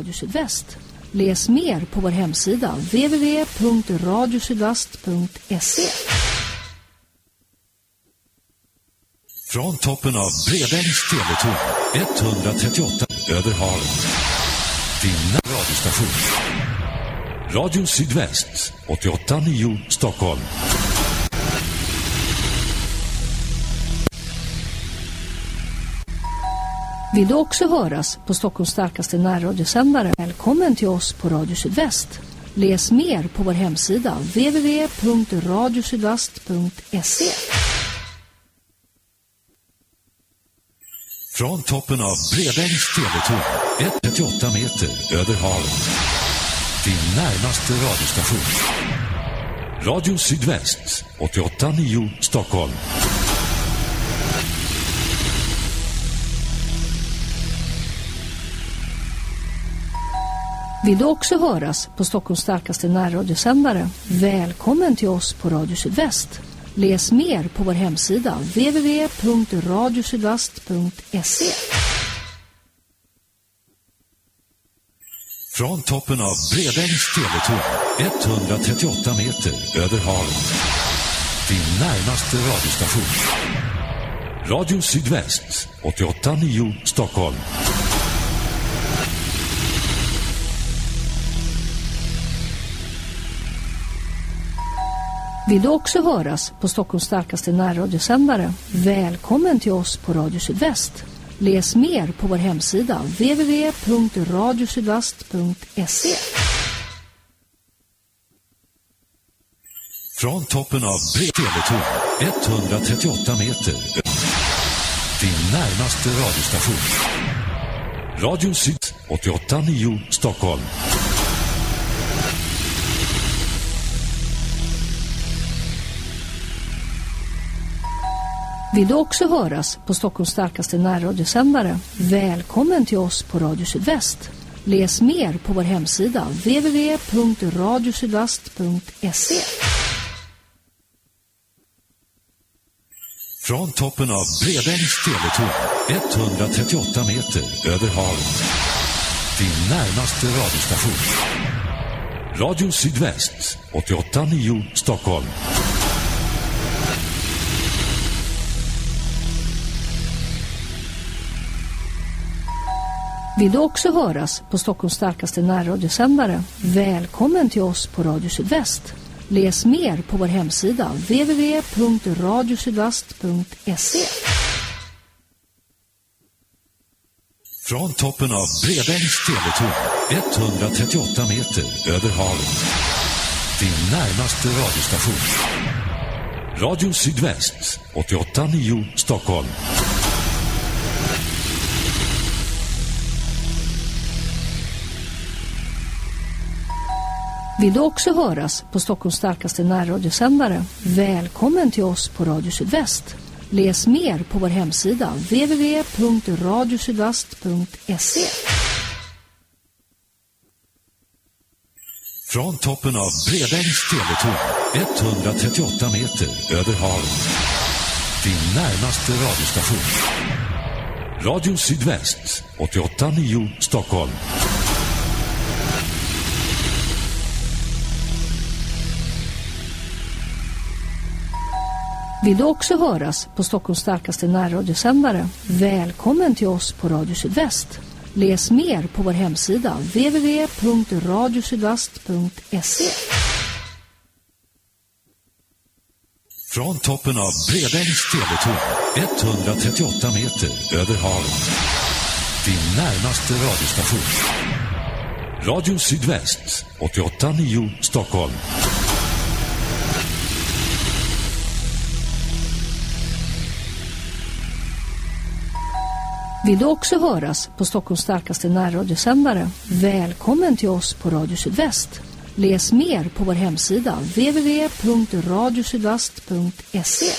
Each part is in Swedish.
Radio Sydväst. Läs mer på vår hemsida www.radiosydvast.se. Från toppen av Bredängs teletorn 138 över havet. Din radiostation. Radio Sydväst 88.9 Stockholm. Vill du också höras på Stockholms starkaste närradiosändare? Välkommen till oss på Radio Sydväst. Läs mer på vår hemsida www.radiosydvast.se. Från toppen av Bredängs teletorn 138 meter över havet. Din närmaste radiostation. Radio Sydväst 88.9 Stockholm. Vill du också höras på Stockholms starkaste närradiosändare? Välkommen till oss på Radio Sydväst. Läs mer på vår hemsida www.radiosydvast.se. Från toppen av Bredängs teletorn 138 meter över havet. Din närmaste radiostation. Radio Sydväst 88.9 Stockholm. Vill du också höras på Stockholms starkaste närradiosändare? Välkommen till oss på Radio Sydväst. Läs mer på vår hemsida www.radiosydvast.se. Från toppen av Bred teletorn 138 meter. Din närmaste radiostation. Radio Syd 88.9 Stockholm. Vill du också höras på Stockholms starkaste närradiosändare? Välkommen till oss på Radio Sydväst. Läs mer på vår hemsida www.radiosydvast.se. Från toppen av Bredängs teletorn 138 meter över havet. Din närmaste radiostation. Radio Sydväst 88.9 Stockholm. Vill du också höras på Stockholms starkaste närradiosändare? Välkommen till oss på Radio Sydväst. Läs mer på vår hemsida www.radiosydvast.se. Från toppen av Bredängs teletorn 138 meter över havet. Din närmaste radiostation. Radio Sydväst 88.9 Stockholm. Vill du också höras på Stockholms starkaste närradiosändare? Välkommen till oss på Radio Sydväst. Läs mer på vår hemsida www.radiosydvast.se. Från toppen av Bredängs teletorn 138 meter över havet. Din närmaste radiostation. Radio Sydväst 88.9 Stockholm. Vill du också höras på Stockholms starkaste närradiosändare? Välkommen till oss på Radio Sydväst. Läs mer på vår hemsida www.radiosydvast.se. Från toppen av Bredängs teletorn 138 meter över havet. Din närmaste radiostation. Radio Sydväst 88.9 Stockholm. Vill du också höras på Stockholms starkaste närradiosändare? Välkommen till oss på Radio Sydväst. Läs mer på vår hemsida www.radiosydvast.se.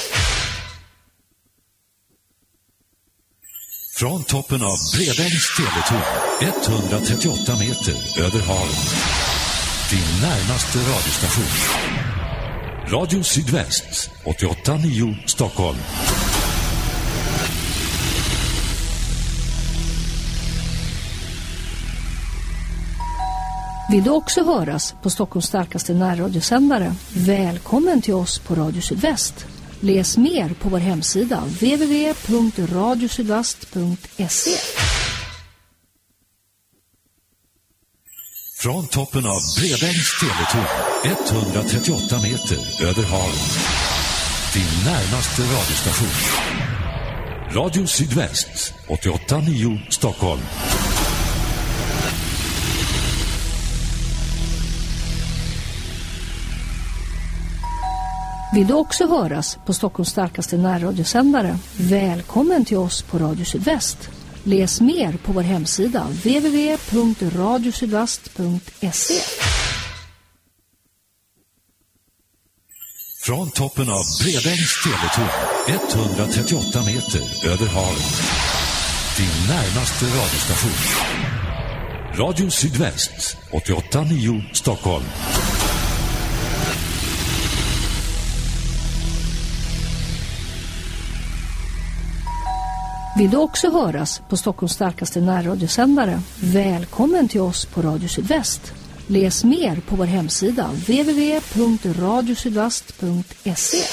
Från toppen av Bredängs teletorn 138 meter över havet. Din närmaste radiostation. Radio Sydväst 88.9 Stockholm. Vill du också höras på Stockholms starkaste närradiosändare? Välkommen till oss på Radio Sydväst. Läs mer på vår hemsida www.radiosydvast.se. Från toppen av Bredängs teletorn, 138 meter över havet. Din närmaste radiostation. Radio Sydväst, 88.9 Stockholm. Vill du också höras på Stockholms starkaste närradiosändare? Välkommen till oss på Radio Sydväst. Läs mer på vår hemsida www.radiosydvast.se. Från toppen av Bredängs teletorn, 138 meter över havet. Din närmaste radiostation. Radio Sydväst, 88.9 Stockholm. Vill du också höras på Stockholms starkaste närradiosändare? Välkommen till oss på Radio Sydväst. Läs mer på vår hemsida www.radiosydvast.se.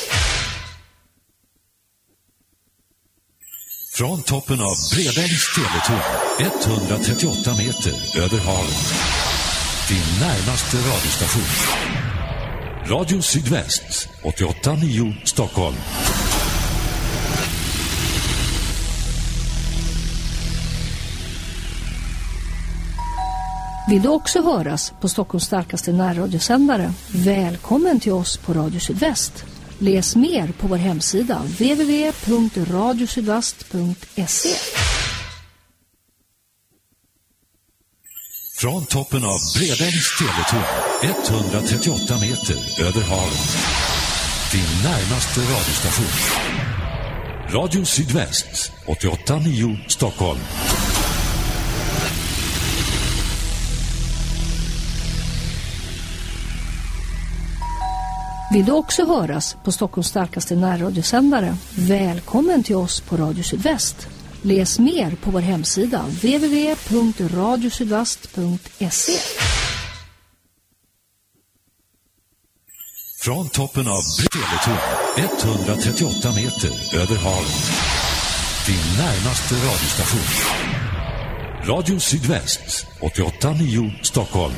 Från toppen av Bredängs teletorn, 138 meter över havet. Din närmaste radiostation. Radio Sydväst, 88.9 Stockholm. Vill du också höras på Stockholms starkaste närradiosändare? Välkommen till oss på Radio Sydväst. Läs mer på vår hemsida www.radiosydvast.se. Från toppen av Bredängs teletorn, 138 meter över havet. Din närmaste radiostation. Radio Sydväst, 88.9 Stockholm. Vill du också höras på Stockholms starkaste närradiosändare? Välkommen till oss på Radio Sydväst. Läs mer på vår hemsida www.radiosydvast.se. Från toppen av teletorn, 138 meter över havet. Din närmaste radiostation. Radio Sydväst, 88.9 Stockholm.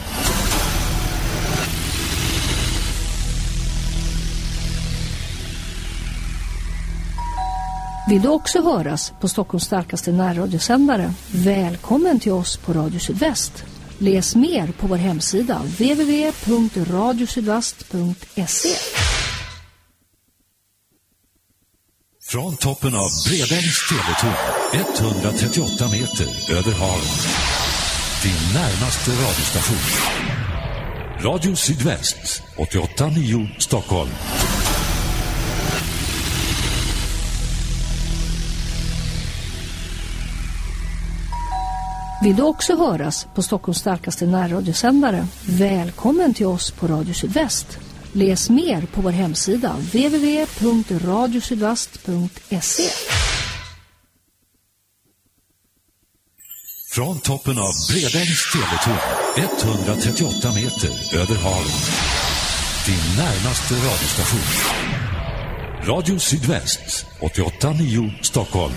Vill du också höras på Stockholms starkaste närradiosändare? Välkommen till oss på Radio Sydväst. Läs mer på vår hemsida www.radiosydvast.se. Från toppen av Bredängs teletorn, 138 meter över havet. Din närmaste radiostation. Radio Sydväst, 88.9 Stockholm. Vill du också höras på Stockholms starkaste närradiosändare? Välkommen till oss på Radio Sydväst. Läs mer på vår hemsida www.radiosydvast.se. Från toppen av Bredängs teletorn, 138 meter över havet. Din närmaste radiostation. Radio Sydväst, 88.9 Stockholm.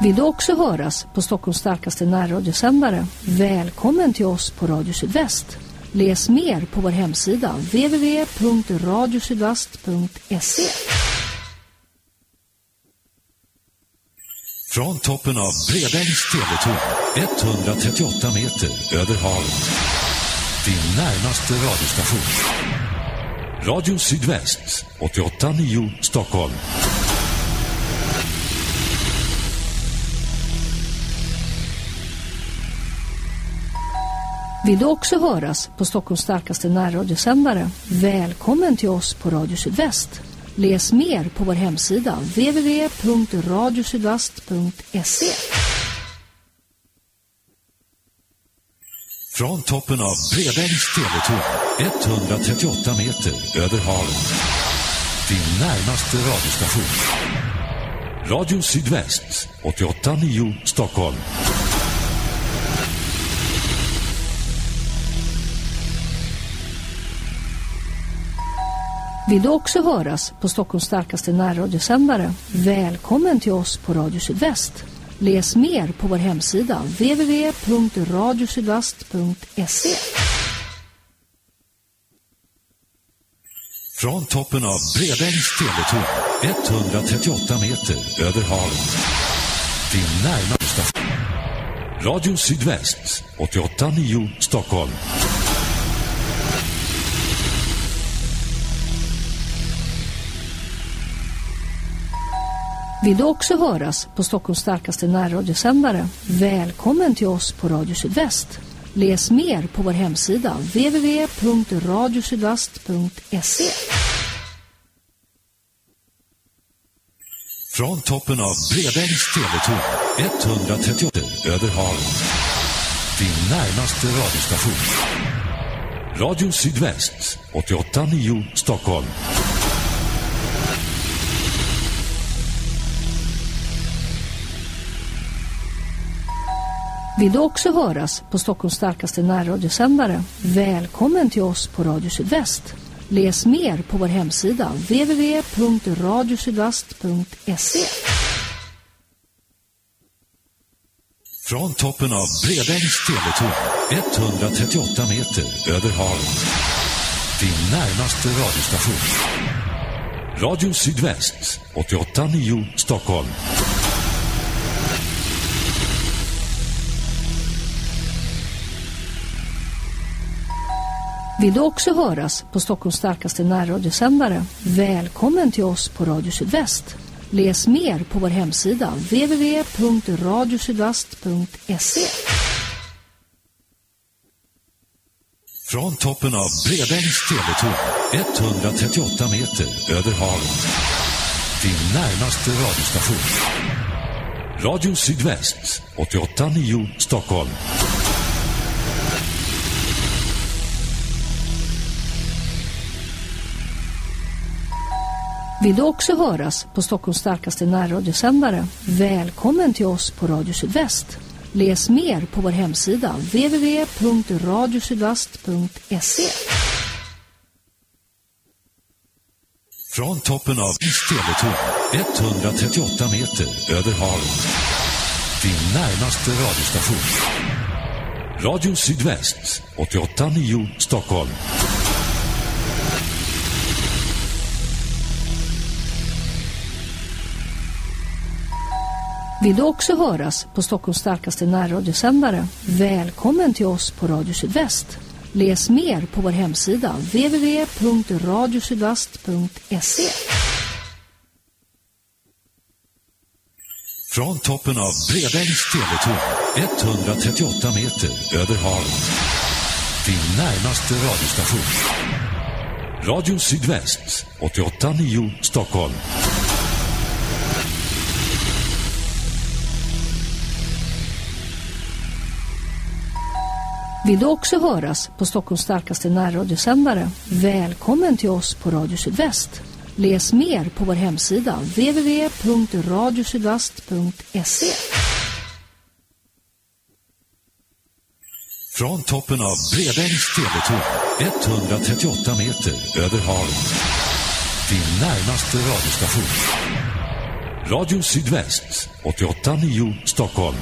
Vill du också höras på Stockholms starkaste närradiosändare? Välkommen till oss på Radio Sydväst. Läs mer på vår hemsida www.radiosydvast.se. Från toppen av Bredängs teletorn, 138 meter över havet. Din närmaste radiostation. Radio Sydväst, 88.9 Stockholm. Vill du också höras på Stockholms starkaste närradiosändare? Välkommen till oss på Radio Sydväst. Läs mer på vår hemsida www.radiosydvast.se. Från toppen av Bredängs teletorn, 138 meter över havet. Din närmaste radiostation. Radio Sydväst 88.9 Stockholm. Vill du också höras på Stockholms starkaste närradiosändare? Välkommen till oss på Radio Sydväst. Läs mer på vår hemsida www.radiosydvast.se. Från toppen av Bredängs teletorn 138 meter över havet. till närmaste station. Radio Sydväst 88.9 Stockholm. Vill du också höras på Stockholms starkaste närradiosändare? Välkommen till oss på Radio Sydväst. Läs mer på vår hemsida www.radiosydvast.se. Från toppen av Bredängs teletorn 138 över havet. Din närmaste radiostation. Radio Sydväst 88.9 Stockholm. Vill du också höras på Stockholms starkaste närradiosändare? Välkommen till oss på Radio Sydväst. Läs mer på vår hemsida www.radiosydvast.se. Från toppen av Bredängs teletorn 138 meter över havet. Din närmaste radiostation. Radio Sydväst 88.9 Stockholm. Vill du också höras på Stockholms starkaste närradiosändare? Välkommen till oss på Radio Sydväst. Läs mer på vår hemsida www.radiosydvast.se. Från toppen av Bredängs teletorn 138 meter över havet. Din närmaste radiostation. Radio Sydväst 88.9 Stockholm. Vill du också höras på Stockholms starkaste närradiosändare? Välkommen till oss på Radio Sydväst. Läs mer på vår hemsida www.radiosydvast.se. Från toppen av teletorn 138 meter över havet. Din närmaste radiostation. Radio Sydväst 88.9 Stockholm. Vill du också höras på Stockholms starkaste närradiosändare? Välkommen till oss på Radio Sydväst. Läs mer på vår hemsida www.radiosydvast.se. Från toppen av Bredängs teletorn 138 meter över havet. Din närmaste radiostation. Radio Sydväst 88.9 Stockholm. Vill du också höras på Stockholms starkaste närradiosändare? Välkommen till oss på Radio Sydväst. Läs mer på vår hemsida www.radiosydvast.se. Från toppen av Bredängs teletorn 138 meter över havet. Din närmaste radiostation. Radio Sydväst 88.9 Stockholm.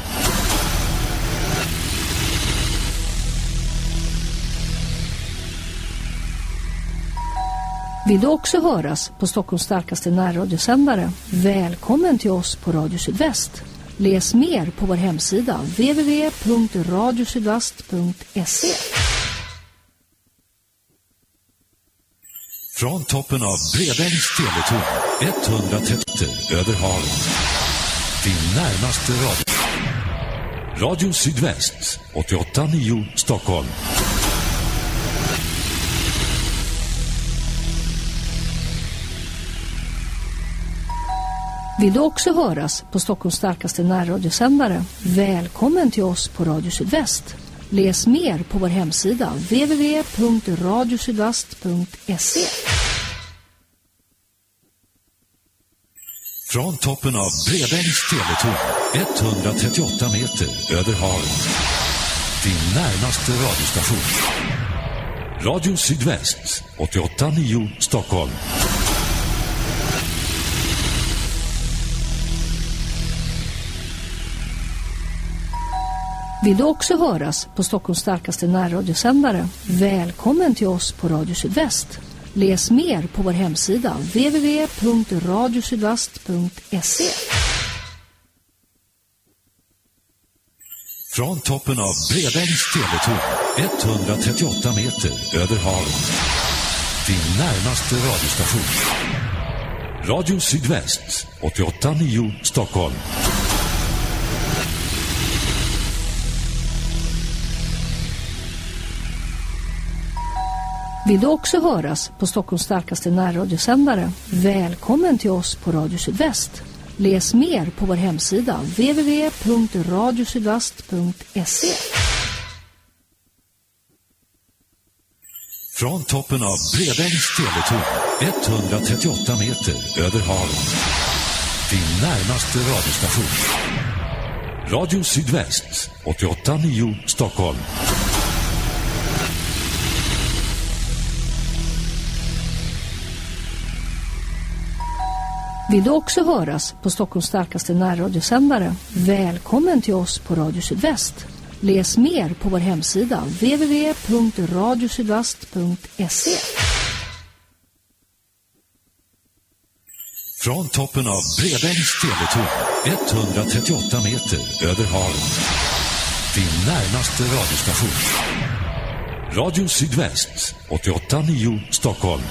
Vill du också höras på Stockholms starkaste närradiosändare? Välkommen till oss på Radio Sydväst. Läs mer på vår hemsida www.radiosydvast.se. Från toppen av Bredängs teletorn 130 över havet. Din närmaste radio. Radio Sydväst 88.9 Stockholm. Vill du också höras på Stockholms starkaste närradiosändare? Välkommen till oss på Radio Sydväst. Läs mer på vår hemsida www.radiosydvast.se. Från toppen av Bredängs teletorn 138 meter över havet. Din närmaste radiostation. Radio Sydväst 88.9 Stockholm. Vill du också höras på Stockholms starkaste närradiosändare? Välkommen till oss på Radio Sydväst. Läs mer på vår hemsida www.radiosydvast.se. Från toppen av Bredängs teletorn 138 meter över havet. Din närmaste radiostation. Radio Sydväst 88.9 Stockholm. Vill du också höras på Stockholms starkaste närradiosändare? Välkommen till oss på Radio Sydväst. Läs mer på vår hemsida www.radiosydvast.se. Från toppen av Bredängs teletorn 138 meter över havet. Din närmaste radiostation. Radio Sydväst 88.9 Stockholm. Vill du också höras på Stockholms starkaste närradiosändare? Välkommen till oss på Radio Sydväst. Läs mer på vår hemsida www.radiosydvast.se. Från toppen av Bredängs teletorn 138 meter över havet. Din närmaste radiostation. Radio Sydväst 88.9 Stockholm.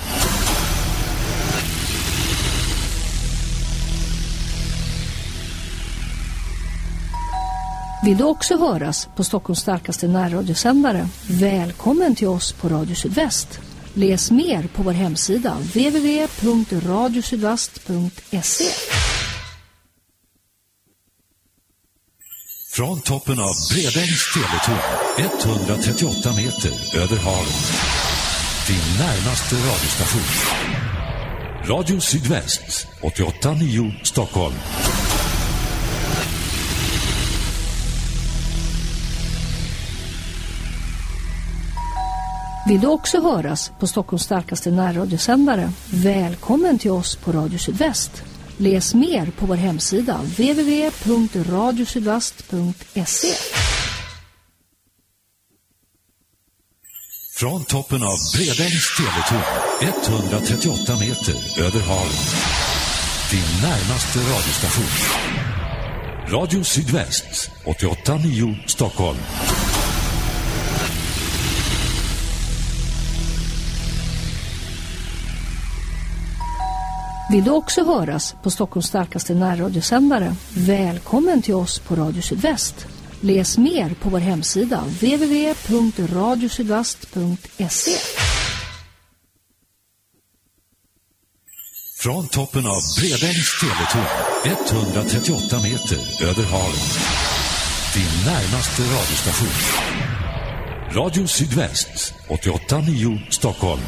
Vill du också höras på Stockholms starkaste närradiosändare? Välkommen till oss på Radio Sydväst. Läs mer på vår hemsida www.radiosydvast.se. Från toppen av Bredängs teletorn 138 meter över havet. Din närmaste radiostation. Radio Sydväst 88.9 Stockholm. Vill du också höras på Stockholms starkaste närradiosändare? Välkommen till oss på Radio Sydväst. Läs mer på vår hemsida www.radiosydvast.se. Från toppen av Bredängs teletorn 138 meter över havet. Din närmaste radiostation. Radio Sydväst 88.9 Stockholm. Vill du också höras på Stockholms starkaste närradiosändare? Välkommen till oss på Radio Sydväst. Läs mer på vår hemsida www.radiosydvast.se. Från toppen av Bredängs teletorn 138 meter över havet. Din närmaste radiostation. Radio Sydväst 88.9 Stockholm.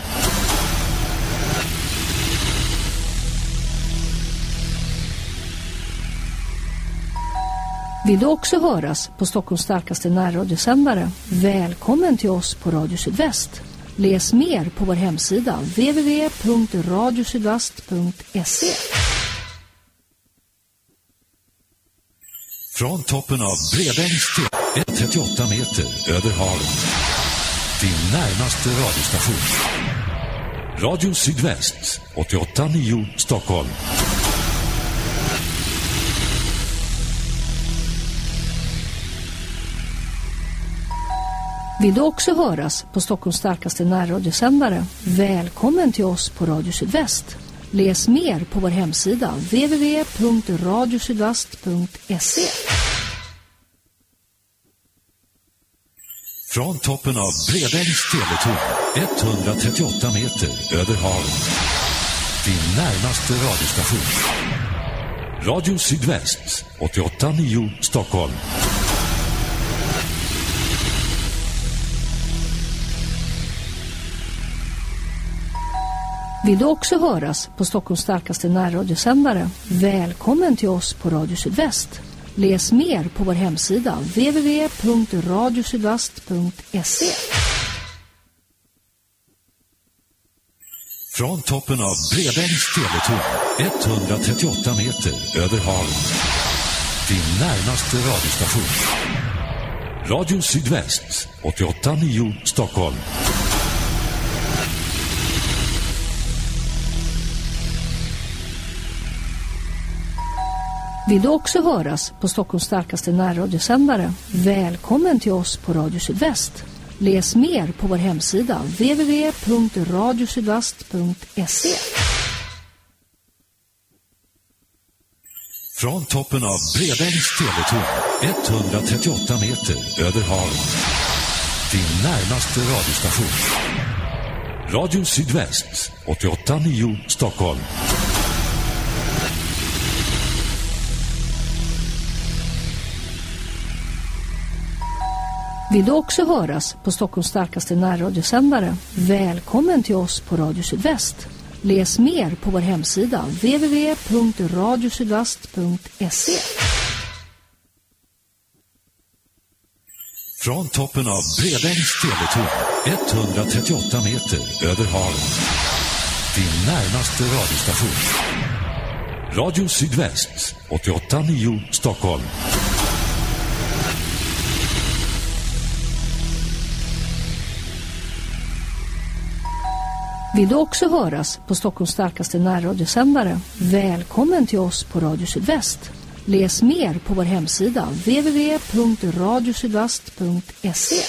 Vill du också höras på Stockholms starkaste närradiosändare? Välkommen till oss på Radio Sydväst. Läs mer på vår hemsida www.radiosydvast.se. Från toppen av Bredängs teletorn 138 meter över havet. Din närmaste radiostation. Radio Sydväst 88.9 Stockholm. Vill du också höras på Stockholms starkaste närradiosändare? Välkommen till oss på Radio Sydväst. Läs mer på vår hemsida www.radiosydvast.se. Från toppen av Bredängs teletorn 138 meter över havet. Din närmaste radiostation. Radio Sydväst 88.9 Stockholm. Vill du också höras på Stockholms starkaste närradiosändare? Välkommen till oss på Radio Sydväst. Läs mer på vår hemsida www.radiosydvast.se. Från toppen av Bredängs teletorn 138 meter över havet. Din närmaste radiostation. Radio Sydväst 88.9 Stockholm. Vill du också höras på Stockholms starkaste närradiosändare? Välkommen till oss på Radio Sydväst. Läs mer på vår hemsida www.radiosydvast.se. Från toppen av Bredängs teletorn 138 meter över havet. Din närmaste radiostation. Radio Sydväst 88.9 Stockholm. Vill du också höras på Stockholms starkaste närradiosändare? Välkommen till oss på Radio Sydväst. Läs mer på vår hemsida www.radiosydvast.se. Från toppen av Bredängs teletorn 138 meter över havet. Din närmaste radiostation. Radio Sydväst 88.9 Stockholm. Vill du också höras på Stockholms starkaste närradiosändare? Välkommen till oss på Radio Sydväst. Läs mer på vår hemsida www.radiosydvast.se.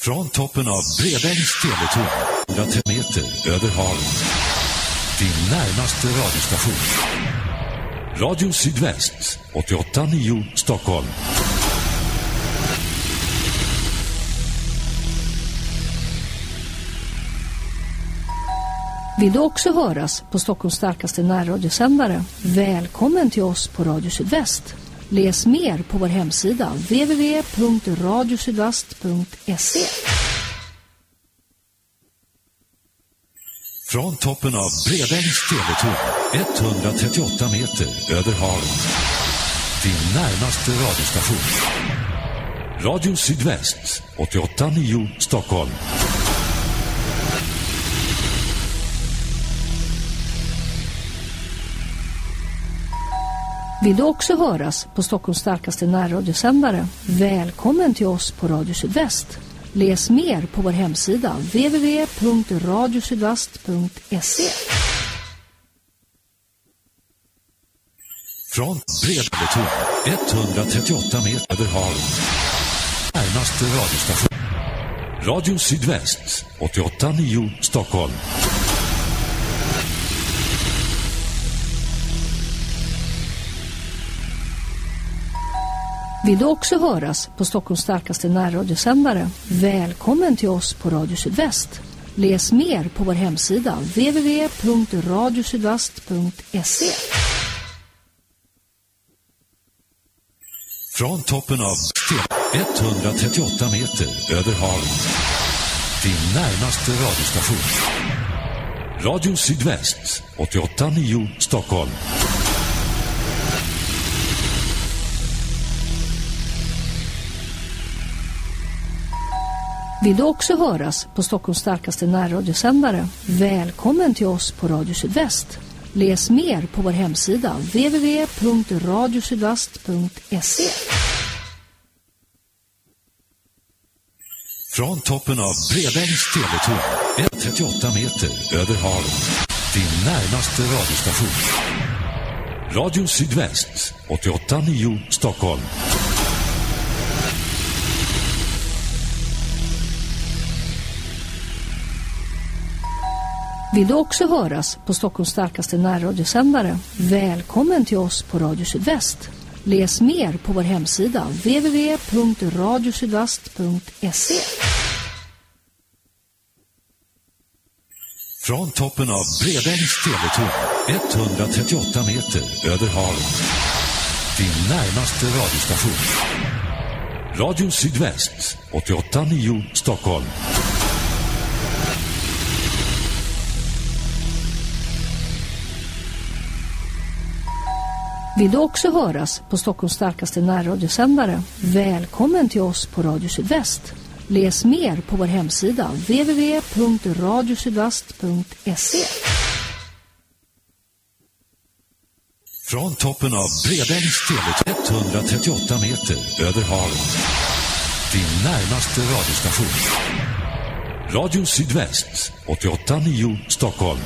Från toppen av Bredängs teletorn 100 meter över havet. Din närmaste radiostation. Radio Sydväst 88.9 Stockholm. Vill du också höras på Stockholms starkaste närradiosändare? Välkommen till oss på Radio Sydväst. Läs mer på vår hemsida www.radiosydvast.se. Från toppen av Bredängs teletorn 138 meter över havet. Din närmaste radiostation. Radio Sydväst 88.9 Stockholm. Vill du också höras på Stockholms starkaste närradiosändare? Välkommen till oss på Radio Sydväst. Läs mer på vår hemsida www.radiosydvast.se. Från Bredängs 138 meter över havet. Närmaste radiostation. Radio Sydväst 88.9 Stockholm. Vill du också höras på Stockholms starkaste närradiosändare? Välkommen till oss på Radio Sydväst. Läs mer på vår hemsida www.radiosydvast.se. Från toppen av 138 meter över havet. Din närmaste radiostation. Radio Sydväst 88.9 Stockholm. Vill du också höras på Stockholms starkaste närradiosändare? Välkommen till oss på Radio Sydväst. Läs mer på vår hemsida www.radiosydvast.se. Från toppen av Bredängs teletorn 138 meter över havet. Din närmaste radiostation. Radio Sydväst 88.9 Stockholm. Vill du också höras på Stockholms starkaste närradiosändare? Välkommen till oss på Radio Sydväst. Läs mer på vår hemsida www.radiosydvast.se. Från toppen av Bredängs teletorn 138 meter över havet. Din närmaste radiostation. Radio Sydväst 88.9 Stockholm. Vill du också höras på Stockholms starkaste närradiosändare? Välkommen till oss på Radio Sydväst. Läs mer på vår hemsida www.radiosydvast.se. Från toppen av Bredängs TV 138 meter över havet. Din närmaste radiostation. Radio Sydväst 88.9 Stockholm.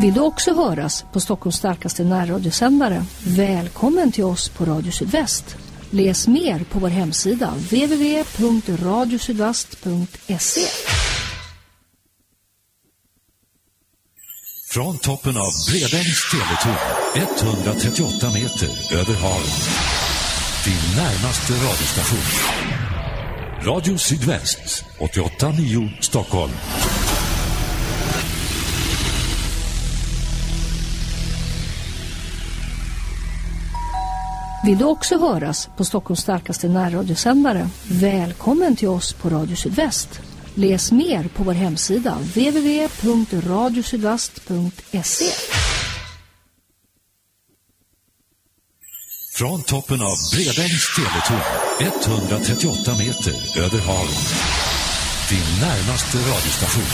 Vill du också höras på Stockholms starkaste närradiosändare? Välkommen till oss på Radio Sydväst. Läs mer på vår hemsida www.radiosydvast.se. Från toppen av Bredängs teletåg 138 meter över havet. Din närmaste radiostation. Radio Sydväst 88.9 Stockholm. Vill du också höras på Stockholms starkaste närradiosändare? Välkommen till oss på Radio Sydväst. Läs mer på vår hemsida www.radiosydvast.se. Från toppen av Bredängs teletorn, 138 meter över havet. Din närmaste radiostation.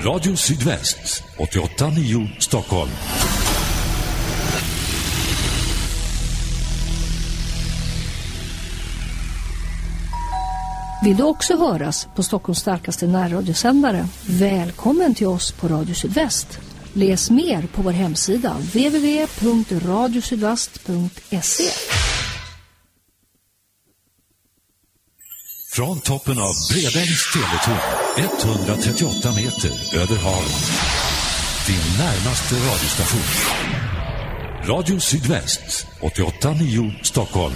Radio Sydväst 88.9 Stockholm. Vill du också höras på Stockholms starkaste närradiosändare? Välkommen till oss på Radio Sydväst. Läs mer på vår hemsida www.radiosydvast.se. Från toppen av Bredängs teletåg 138 meter över havet. Din närmaste radiostation. Radio Sydväst 88.9 Stockholm.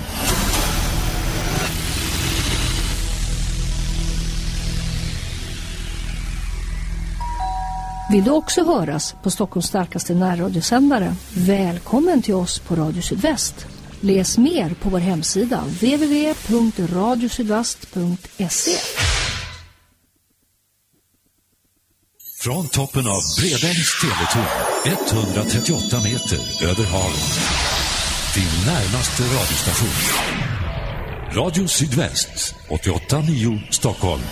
Vill du också höras på Stockholms starkaste närradiosändare? Välkommen till oss på Radio Sydväst. Läs mer på vår hemsida www.radiosydvast.se. Från toppen av Bredängs teletorn, 138 meter över havet. Din närmaste radiostation. Radio Sydväst 88.9 Stockholm.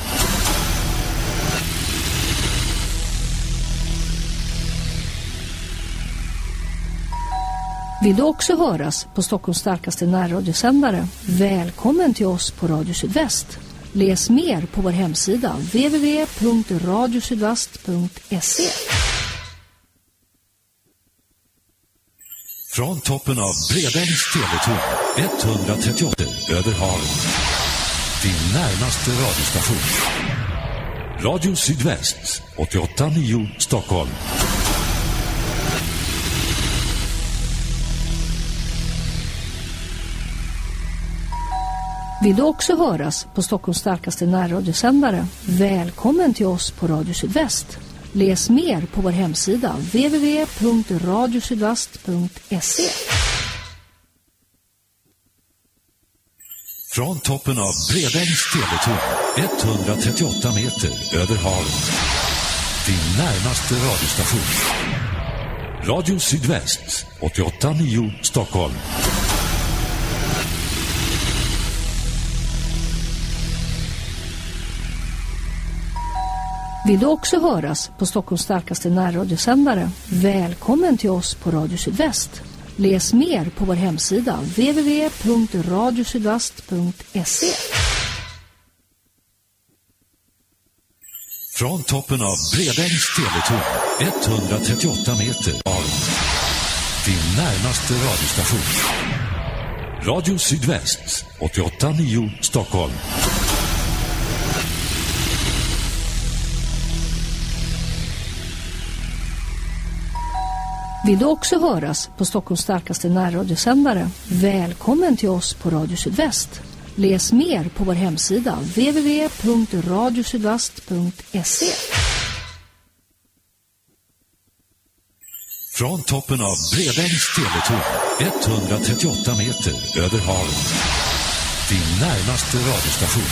Vill du också höras på Stockholms starkaste närradiosändare? Välkommen till oss på Radio Sydväst. Läs mer på vår hemsida www.radiosydvast.se. Från toppen av Bredängs teletåg 138 över havet. Din närmaste radiostation. Radio Sydväst 88.9 Stockholm. Vill du också höras på Stockholms starkaste närradiosändare? Välkommen till oss på Radio Sydväst. Läs mer på vår hemsida www.radiosydvast.se. Från toppen av Bredängs teletåg 138 meter över havet. Din närmaste radiostation. Radio Sydväst 88.9 Stockholm. Vill du också höras på Stockholms starkaste närradiosändare? Välkommen till oss på Radio Sydväst. Läs mer på vår hemsida www.radiosydvast.se. Från toppen av Bredängs teletåg 138 meter av Din närmaste radiostation. Radio Sydväst 88.9 Stockholm. Vill du också höras på Stockholms starkaste närradiosändare? Välkommen till oss på Radio Sydväst. Läs mer på vår hemsida www.radiosydvast.se. Från toppen av Bredängs teletåg 138 meter över havet. Din närmaste radiostation.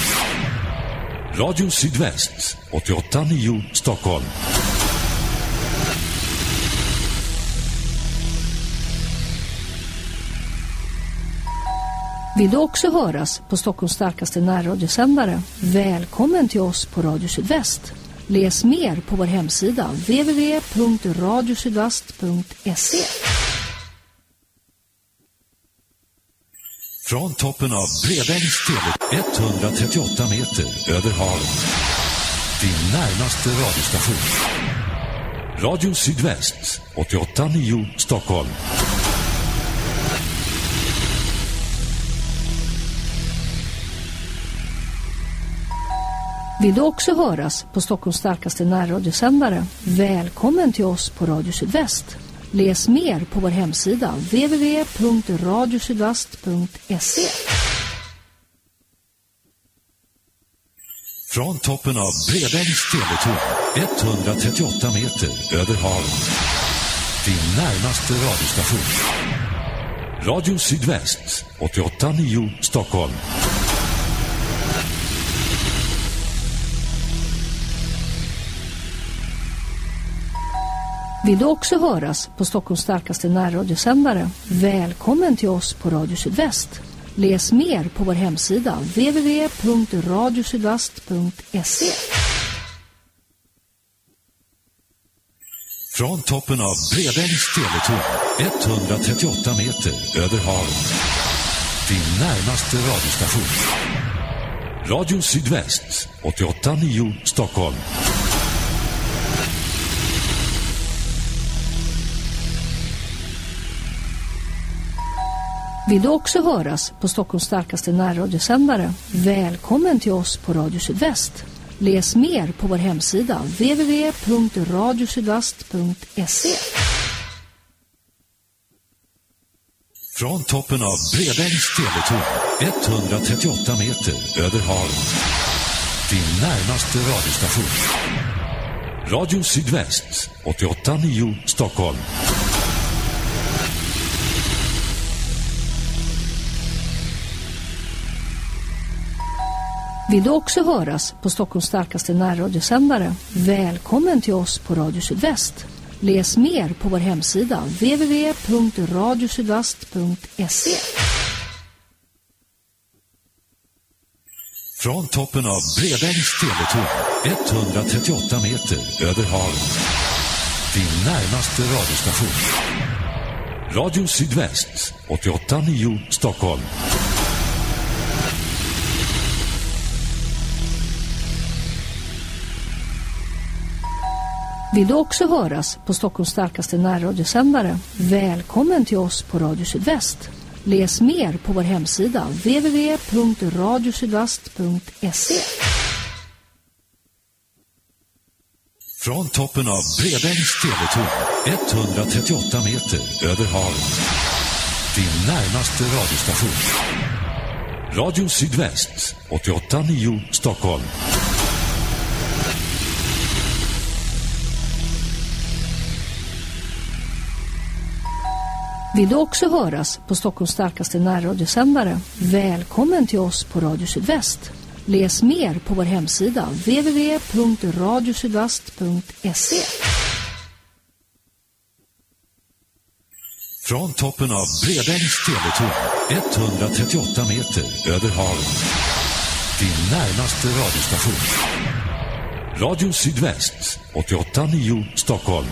Radio Sydväst 88.9 Stockholm. Vill du också höras på Stockholms starkaste närradiosändare? Välkommen till oss på Radio Sydväst. Läs mer på vår hemsida www.radiosydvast.se. Från toppen av Bredängs tele 138 meter över havet. Din närmaste radiostation. Radio Sydväst 88.9 Stockholm. Vill du också höras på Stockholms starkaste närradiosändare? Välkommen till oss på Radio Sydväst. Läs mer på vår hemsida www.radiosydvast.se. Från toppen av Bredängs teletorn 138 meter över havet. Din närmaste radiostation. Radio Sydväst 88.9 Stockholm. Vill du också höras på Stockholms starkaste närradiosändare? Välkommen till oss på Radio Sydväst. Läs mer på vår hemsida www.radiosydvast.se. Från toppen av Bredängs teletorn 138 meter över havet. Din närmaste radiostation. Radio Sydväst 88.9 Stockholm. Vill du också höras på Stockholms starkaste närradiosändare? Välkommen till oss på Radio Sydväst. Läs mer på vår hemsida www.radiosydvast.se. Från toppen av Bredängs teletorn 138 meter över havet. Din närmaste radiostation. Radio Sydväst 88.9 Stockholm. Vill du också höras på Stockholms starkaste närradiosändare? Välkommen till oss på Radio Sydväst. Läs mer på vår hemsida www.radiosydvast.se. Från toppen av Bredängs teletorn 138 meter över havet. Din närmaste radiostation. Radio Sydväst 88.9 Stockholm. Vill du också höras på Stockholms starkaste närradiosändare? Välkommen till oss på Radio Sydväst. Läs mer på vår hemsida www.radiosydvast.se. Från toppen av Bredängs teletorn 138 meter över havet. Din närmaste radiostation. Radio Sydväst 88.9 Stockholm. Vill du också höras på Stockholms starkaste närradiosändare? Välkommen till oss på Radio Sydväst. Läs mer på vår hemsida www.radiosydvast.se. Från toppen av Bredängs teletorn 138 meter över havet. Din närmaste radiostation. Radio Sydväst 88.9 Stockholm.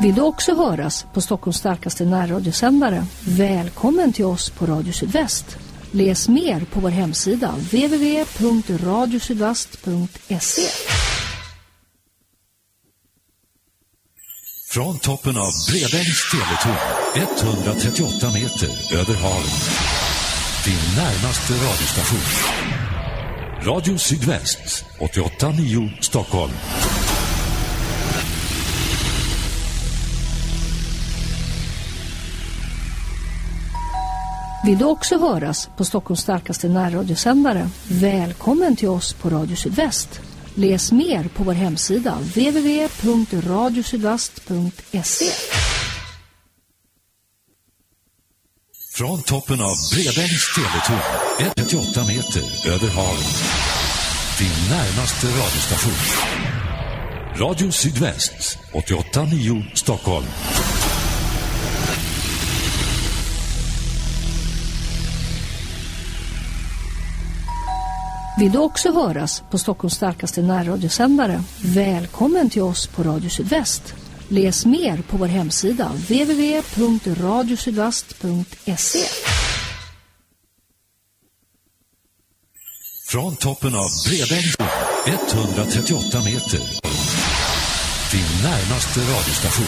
Vill du också höras på Stockholms starkaste närradiosändare? Välkommen till oss på Radio Sydväst. Läs mer på vår hemsida www.radiosydvast.se. Från toppen av Bredängs teletorn 138 meter över havet. Din närmaste radiostation. Radio Sydväst 88.9 Stockholm. Vill du också höras på Stockholms starkaste närradiosändare? Välkommen till oss på Radio Sydväst. Läs mer på vår hemsida www.radiosydvast.se. Från toppen av Bredängs teletorn, 138 meter över havet. Din närmaste radiostation. Radio Sydväst, 88.9 Stockholm. Vill du också höras på Stockholms starkaste närradiosändare? Välkommen till oss på Radio Sydväst. Läs mer på vår hemsida www.radiosydvast.se. Från toppen av Bredäng, 138 meter. Din närmaste radiostation.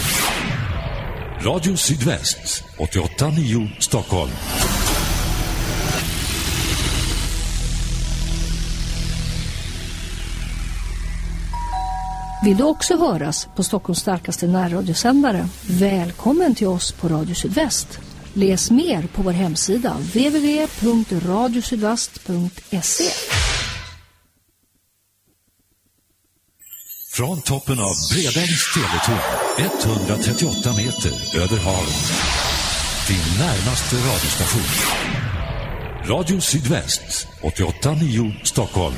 Radio Sydväst, 88.9 Stockholm. Vill du också höras på Stockholms starkaste närradiosändare? Välkommen till oss på Radio Sydväst. Läs mer på vår hemsida www.radiosydvast.se. Från toppen av Bredängs teletorn, 138 meter över havet. Din närmaste radiostation. Radio Sydväst, 88.9 Stockholm.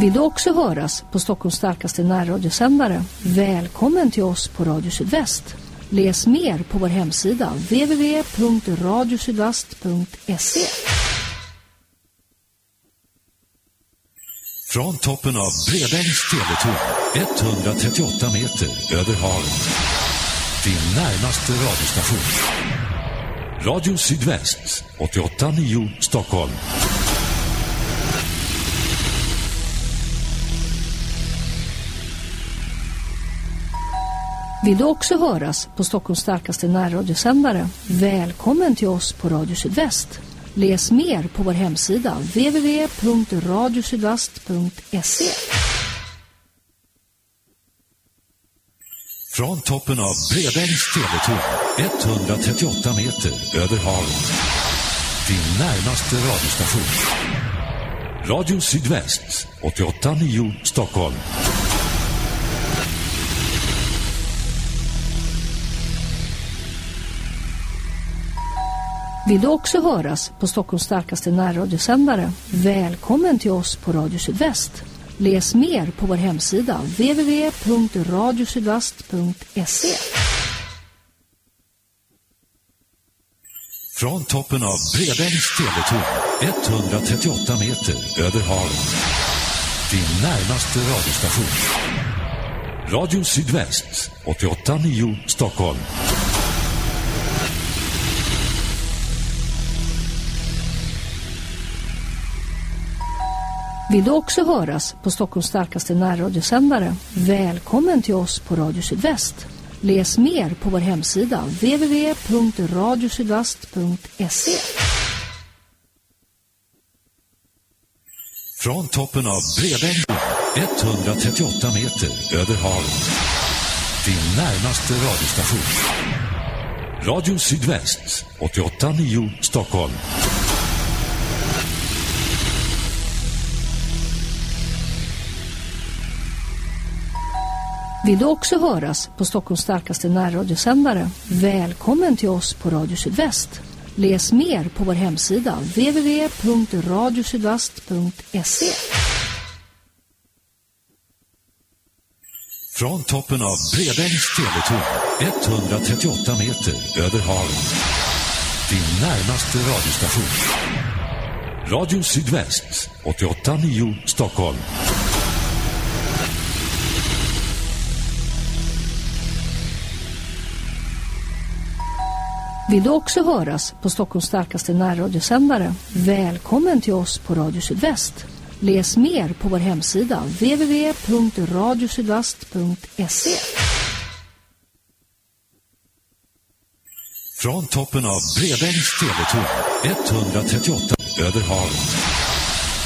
Vill du också höras på Stockholms starkaste närradiosändare? Välkommen till oss på Radio Sydväst. Läs mer på vår hemsida www.radiosydvast.se. Från toppen av Bredängs teletorn, 138 meter över havet. Din närmaste radiostation. Radio Sydväst, 88.9 Stockholm. Vill du också höras på Stockholms starkaste närradiosändare? Välkommen till oss på Radio Sydväst. Läs mer på vår hemsida www.radiosydvast.se. Från toppen av Bredängs teletorn, 138 meter över havet. Din närmaste radiostation. Radio Sydväst, 88.9 Stockholm. Vill du också höras på Stockholms starkaste närradiosändare? Välkommen till oss på Radio Sydväst. Läs mer på vår hemsida www.radiosydvast.se. Från toppen av Bredängs teletorn, 138 meter över havet. Din närmaste radiostation. Radio Sydväst, 88.9 Stockholm. Vill du också höras på Stockholms starkaste närradiosändare? Välkommen till oss på Radio Sydväst. Läs mer på vår hemsida www.radiosydvast.se. Från toppen av Bredäng, 138 meter över havet. Din närmaste radiostation. Radio Sydväst, 88.9 Stockholm. Vill du också höras på Stockholms starkaste närradiosändare? Välkommen till oss på Radio Sydväst. Läs mer på vår hemsida www.radiosydvast.se. Från toppen av Bredängs teletorn, 138 meter över havet. Din närmaste radiostation. Radio Sydväst, 88.9 Stockholm. Vill du också höras på Stockholms starkaste närradiosändare? Välkommen till oss på Radio Sydväst. Läs mer på vår hemsida www.radiosydvast.se. Från toppen av Bredängs teletorn, 138 över havet.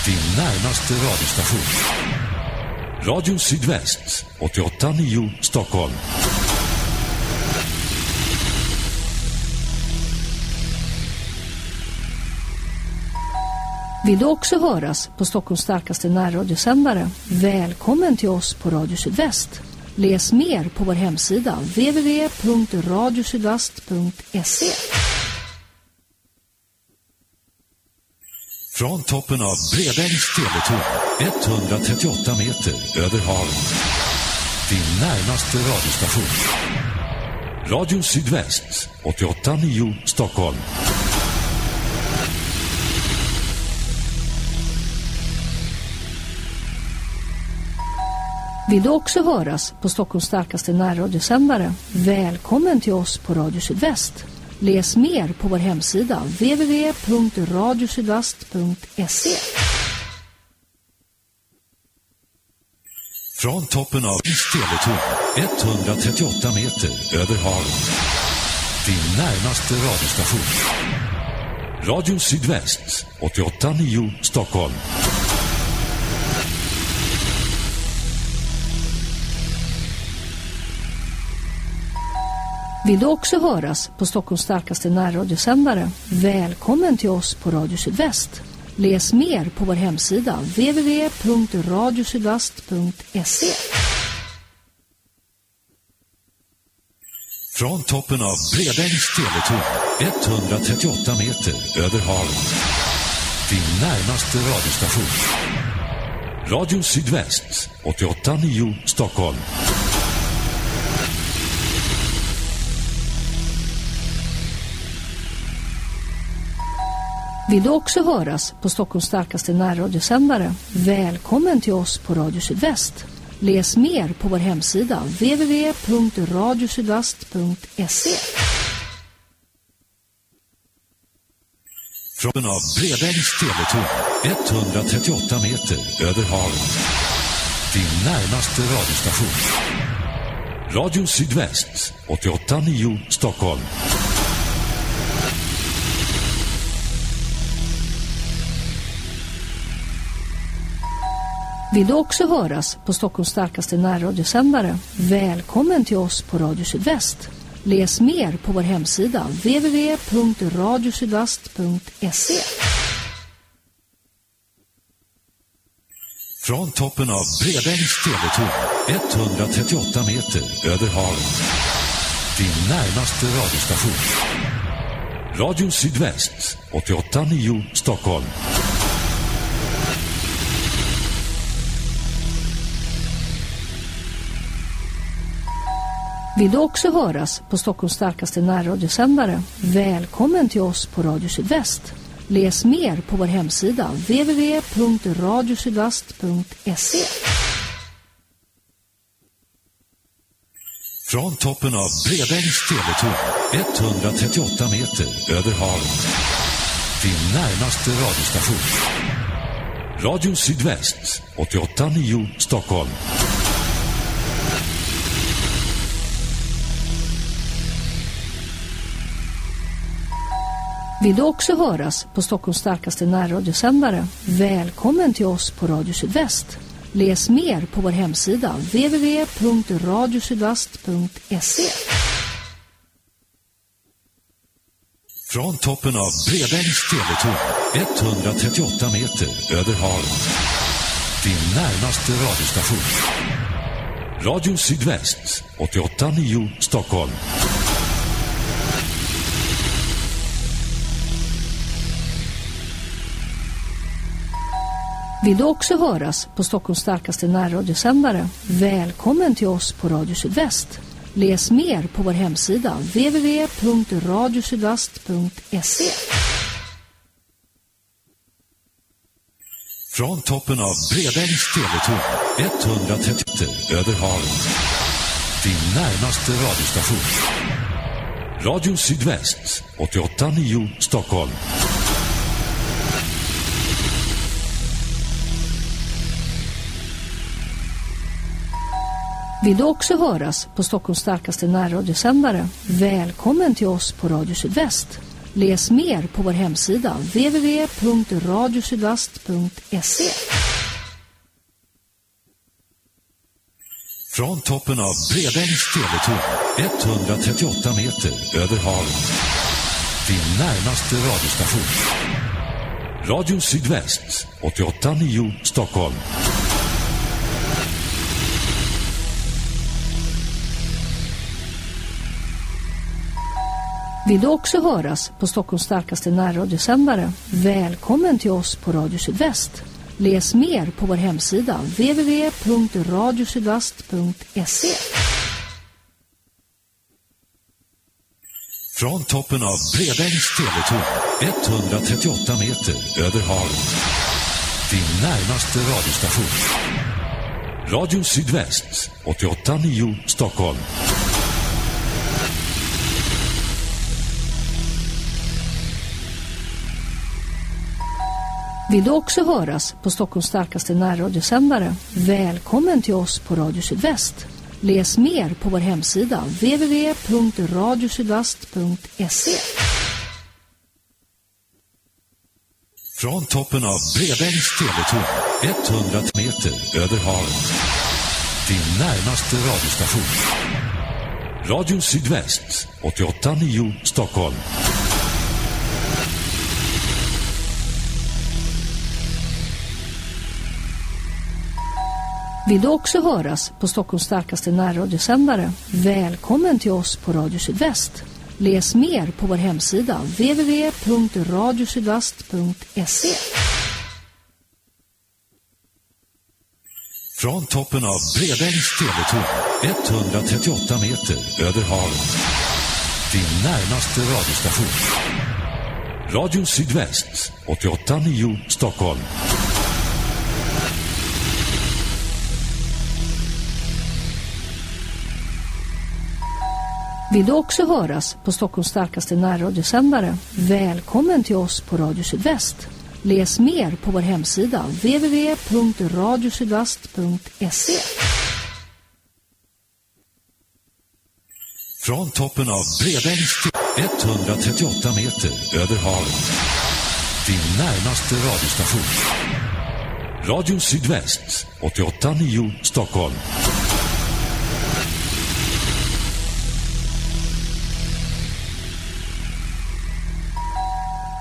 Din närmaste radiostation. Radio Sydväst, 88.9 Stockholm. Vill du också höras på Stockholms starkaste närradiosändare? Välkommen till oss på Radio Sydväst. Läs mer på vår hemsida www.radiosydvast.se. Från toppen av Bredängs teletorn 138 meter över havet. Din närmaste radiostation. Radio Sydväst 88.9 Stockholm. Vill du också höras på Stockholms starkaste närradiosändare? Välkommen till oss på Radio Sydväst. Läs mer på vår hemsida www.radiosydvast.se. Från toppen av teletorn 138 meter över havet. Din närmaste radiostation. Radio Sydväst 88.9 Stockholm. Vill du också höras på Stockholms starkaste närradiosändare? Välkommen till oss på Radio Sydväst. Läs mer på vår hemsida www.radiosydvast.se. Från toppen av Bredängs teletorn 138 meter över havet. Din närmaste radiostation. Radio Sydväst 88.9 Stockholm. Vill du också höras på Stockholms starkaste närradiosändare? Välkommen till oss på Radio Sydväst. Läs mer på vår hemsida www.radiosydvast.se. Från av Bredängs teletorn 138 meter över havet. Din närmaste radiostation. Radio Sydväst 88.9 Stockholm. Vill du också höras på Stockholms starkaste närradiosändare? Välkommen till oss på Radio Sydväst. Läs mer på vår hemsida www.radiosydvast.se. Från toppen av Bredängs teletorn 138 meter över havet. Din närmaste radiostation. Radio Sydväst 88.9 Stockholm. Vill du också höras på Stockholms starkaste närradiosändare? Välkommen till oss på Radio Sydväst. Läs mer på vår hemsida www.radiosydvast.se. Från toppen av Bredängs teletorn 138 meter över havet. Din närmaste radiostation. Radio Sydväst 88.9 Stockholm. Vill du också höras på Stockholms starkaste närradiosändare? Välkommen till oss på Radio Sydväst. Läs mer på vår hemsida www.radiosydvast.se. Från toppen av Bredängs teletorn 138 meter över havet. Din närmaste radiostation. Radio Sydväst 88.9 Stockholm. Vill du också höras på Stockholms starkaste närradiosändare? Välkommen till oss på Radio Sydväst. Läs mer på vår hemsida www.radiosydvast.se. Från toppen av Bredängs teletorn 130 meter över havet. Din närmaste radiostation. Radio Sydväst 88.9 Stockholm. Vill du också höras på Stockholms starkaste närradiosändare? Välkommen till oss på Radio Sydväst. Läs mer på vår hemsida www.radiosydvast.se. Från toppen av Bredängs teletorn 138 meter över havet. Din närmaste radiostation. Radio Sydväst 88.9 Stockholm. Vill du också höras på Stockholms starkaste närradiosändare? Välkommen till oss på Radio Sydväst. Läs mer på vår hemsida www.radiosydvast.se. Från toppen av Bredängs teletorn 138 meter över havet. Din närmaste radiostation. Radio Sydväst 88.9 Stockholm. Vill du också höras på Stockholms starkaste närradiosändare? Välkommen till oss på Radio Sydväst. Läs mer på vår hemsida www.radiosydvast.se. Från toppen av Bredängs teletorn 100 meter över havet. Din närmaste radiostation. Radio Sydväst 88.9 Stockholm. Vill du också höras på Stockholms starkaste närradiosändare? Välkommen till oss på Radio Sydväst. Läs mer på vår hemsida www.radiosydvast.se. Från toppen av Bredängs teletorn 138 meter över havet. Din närmaste radiostation. Radio Sydväst 88.9 Stockholm. Vill du också höras på Stockholms starkaste närradiosändare? Välkommen till oss på Radio Sydväst. Läs mer på vår hemsida www.radiosydvast.se. Från toppen av Bredängs 138 meter över havet. Din närmaste radiostation. Radio Sydväst 88.9 Stockholm.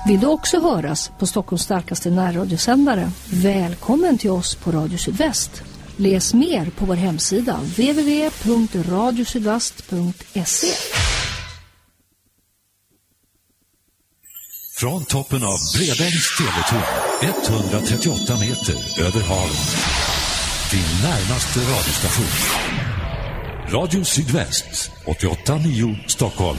Vill du också höras på Stockholms starkaste närradiosändare? Välkommen till oss på Radio Sydväst. Läs mer på vår hemsida www.radiosydvast.se. Från toppen av Bredängs teletorn 138 meter över havet. Din närmaste radiostation. Radio Sydväst 88.9 Stockholm.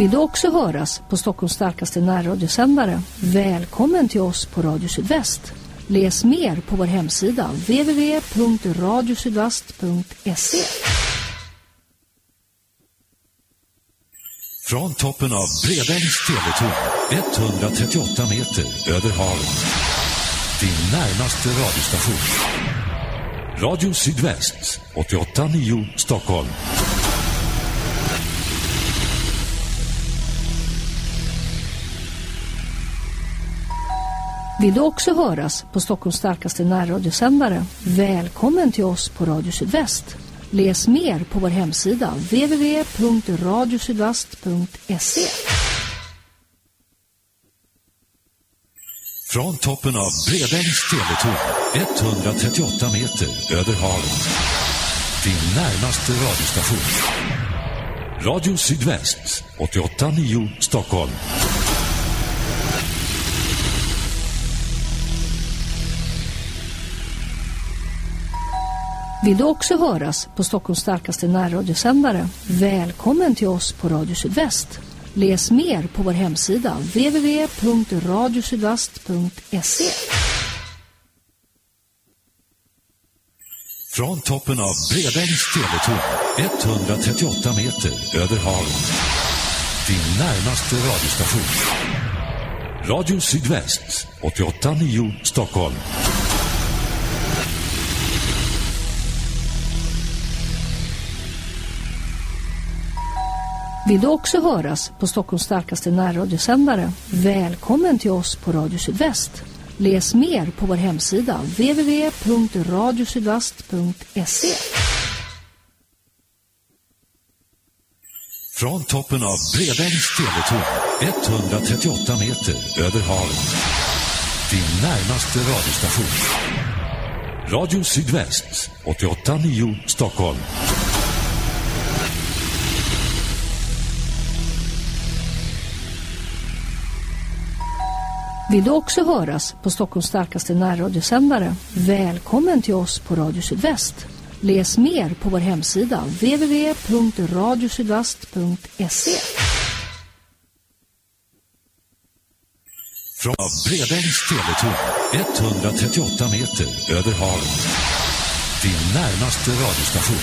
Vill du också höras på Stockholms starkaste närradiosändare? Välkommen till oss på Radio Sydväst. Läs mer på vår hemsida www.radiosydvast.se. Från toppen av Bredängs teletorn 138 meter över havet. Din närmaste radiostation. Radio Sydväst 88.9 Stockholm. Vill du också höras på Stockholms starkaste närradiosändare? Välkommen till oss på Radio Sydväst. Läs mer på vår hemsida www.radiosydvast.se. Från toppen av Bredängs teletorn 138 meter över havet. Din närmaste radiostation. Radio Sydväst 88.9 Stockholm. Vill du också höras på Stockholms starkaste närradiosändare? Välkommen till oss på Radio Sydväst. Läs mer på vår hemsida www.radiosydvast.se. Från toppen av Bredängs teletorn 138 meter över havet. Din närmaste radiostation. Radio Sydväst 88.9 Stockholm. Vill du också höras på Stockholms starkaste närradiosändare? Välkommen till oss på Radio Sydväst. Läs mer på vår hemsida www.radiosydvast.se. Från toppen av Bredängs teletorn 138 meter över havet. Din närmaste radiostation. Radio Sydväst 88.9 Stockholm. Vill du också höras på Stockholms starkaste närradiosändare? Välkommen till oss på Radio Sydväst. Läs mer på vår hemsida www.radiosydvast.se. Från Bredängs teletorn 138 meter över havet. Din närmaste radiostation.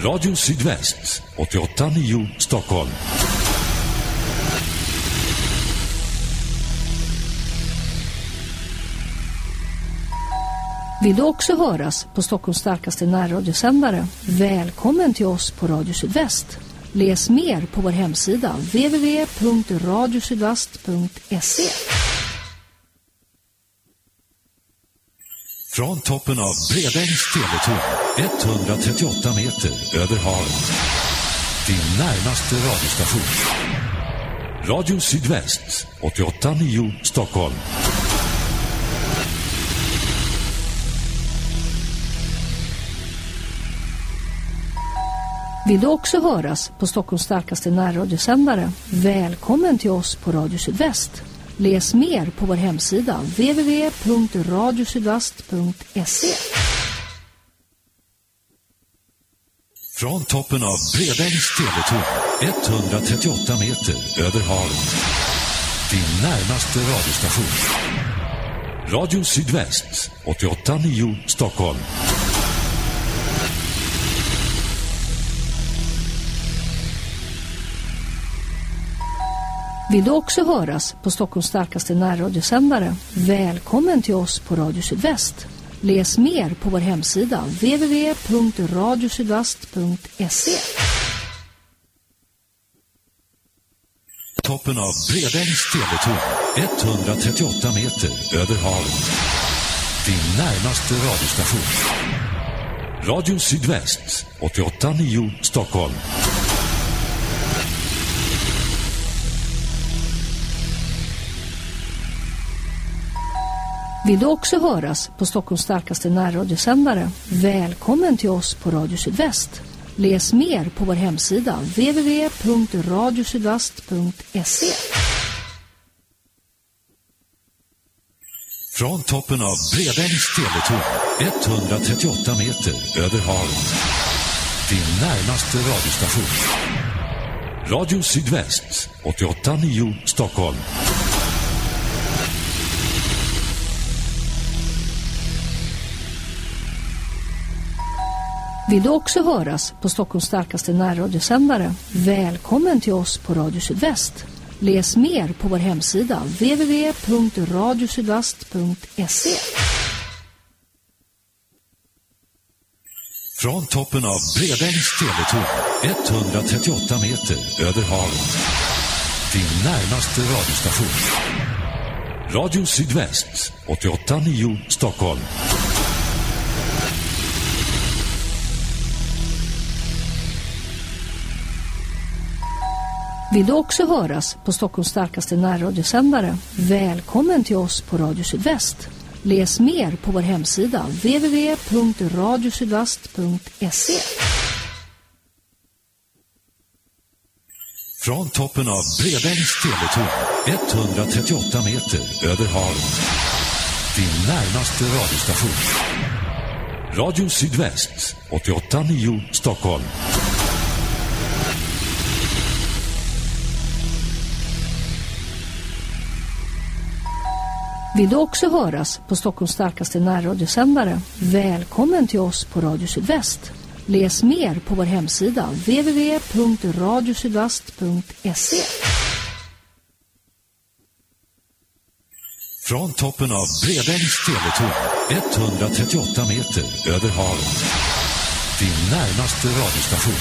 Radio Sydväst 88.9 Stockholm. Vill du också höras på Stockholms starkaste närradiosändare? Välkommen till oss på Radio Sydväst. Läs mer på vår hemsida www.radiosydvast.se. Från toppen av Bredängs teletorn 138 meter över havet. Din närmaste radiostation. Radio Sydväst 88.9 Stockholm. Vill du också höras på Stockholms starkaste närradiosändare? Välkommen till oss på Radio Sydväst. Läs mer på vår hemsida www.radiosydvast.se. Från toppen av Bredängs teletorn 138 meter över havet. Din närmaste radiostation. Radio Sydväst 88.9 Stockholm. Vill du också höras på Stockholms starkaste närradiosändare? Välkommen till oss på Radio Sydväst. Läs mer på vår hemsida www.radiosydvast.se. Toppen av Bredängs teletorn 138 meter över havet. Din närmaste radiostation. Radio Sydväst 88.9 Stockholm. Vill du också höras på Stockholms starkaste närradiosändare? Välkommen till oss på Radio Sydväst. Läs mer på vår hemsida www.radiosydvast.se. Från toppen av Bredängs teletorn 138 meter över havet. Din närmaste radiostation. Radio Sydväst 88.9 Stockholm. Vill du också höras på Stockholms starkaste närradiosändare? Välkommen till oss på Radio Sydväst. Läs mer på vår hemsida www.radiosydvast.se. Från toppen av Bredängs teletorn 138 meter över havet. Din närmaste radiostation. Radio Sydväst 88.9 Stockholm. Vill du också höras på Stockholms starkaste närradiosändare? Välkommen till oss på Radio Sydväst. Läs mer på vår hemsida www.radiosydvast.se. Från toppen av Bredängs teletorn 138 meter över havet. Din närmaste radiostation. Radio Sydväst 88.9 Stockholm. Vill du också höras på Stockholms starkaste närradiosändare? Välkommen till oss på Radio Sydväst. Läs mer på vår hemsida www.radiosydvast.se. Från toppen av Bredängs teletorn 138 meter över havet. Din närmaste radiostation.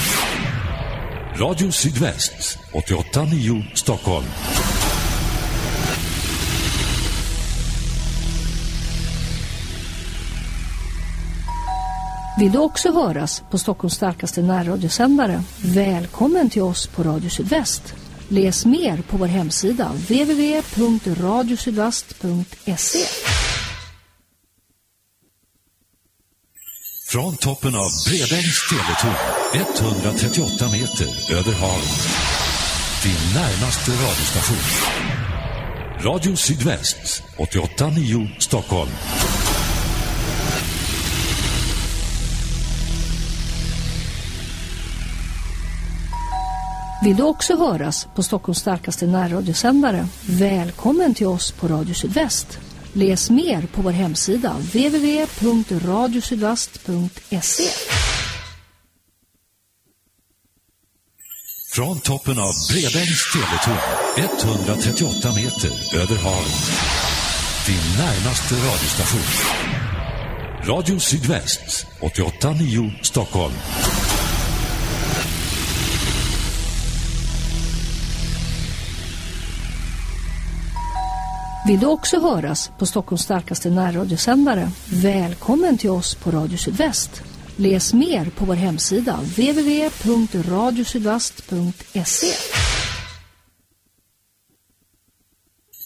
Radio Sydväst 88.9 Stockholm. Vill du också höras på Stockholms starkaste närradiosändare? Välkommen till oss på Radio Sydväst. Läs mer på vår hemsida www.radiosydvast.se. Från toppen av Bredängs teletorn, 138 meter över havet. Din närmaste radiostation. Radio Sydväst, 88.9 Stockholm. Vill du också höras på Stockholms starkaste närradiosändare? Välkommen till oss på Radio Sydväst. Läs mer på vår hemsida www.radiosydvast.se. Från toppen av Bredängs teletorn, 138 meter över havet. Din närmaste radiostation. Radio Sydväst, 88.9 Stockholm. Vill du också höras på Stockholms starkaste närradiosändare? Välkommen till oss på Radio Sydväst. Läs mer på vår hemsida www.radiosydvast.se.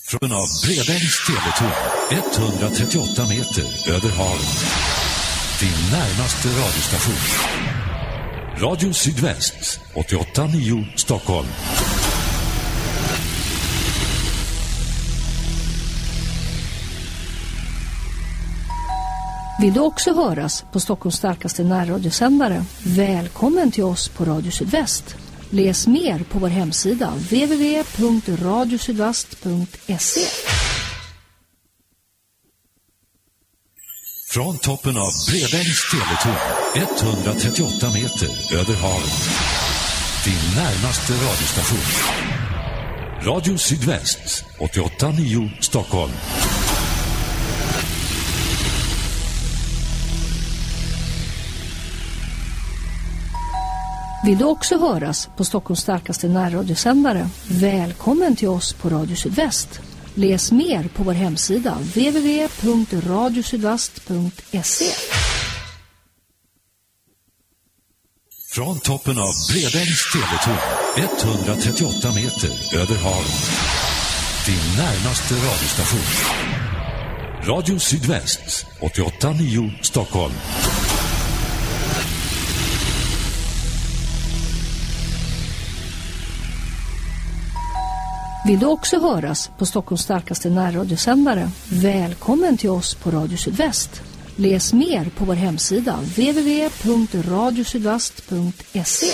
Från av Bredängs teletorn, 138 meter över havet. Din närmaste radiostation. Radio Sydväst, 88.9 Stockholm. Vill du också höras på Stockholms starkaste närradiosändare? Välkommen till oss på Radio Sydväst. Läs mer på vår hemsida www.radiosydvast.se. Från toppen av Bredängs teletorn, 138 meter över havet. Din närmaste radiostation. Radio Sydväst, 88.9 Stockholm. Vill du också höras på Stockholms starkaste närradiosändare? Välkommen till oss på Radio Sydväst. Läs mer på vår hemsida www.radiosydvast.se. Från toppen av Bredängs teletorn, 138 meter över havet. Din närmaste radiostation. Radio Sydväst, 88.9 Stockholm. Vill du också höras på Stockholms starkaste närradiosändare? Välkommen till oss på Radio Sydväst. Läs mer på vår hemsida www.radiosydvast.se.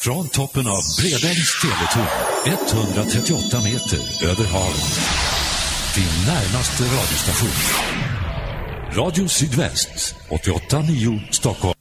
Från toppen av Bredängs teletorn, 138 meter över havet. Din närmaste radiostation. Radio Sydväst, 88.9 Stockholm.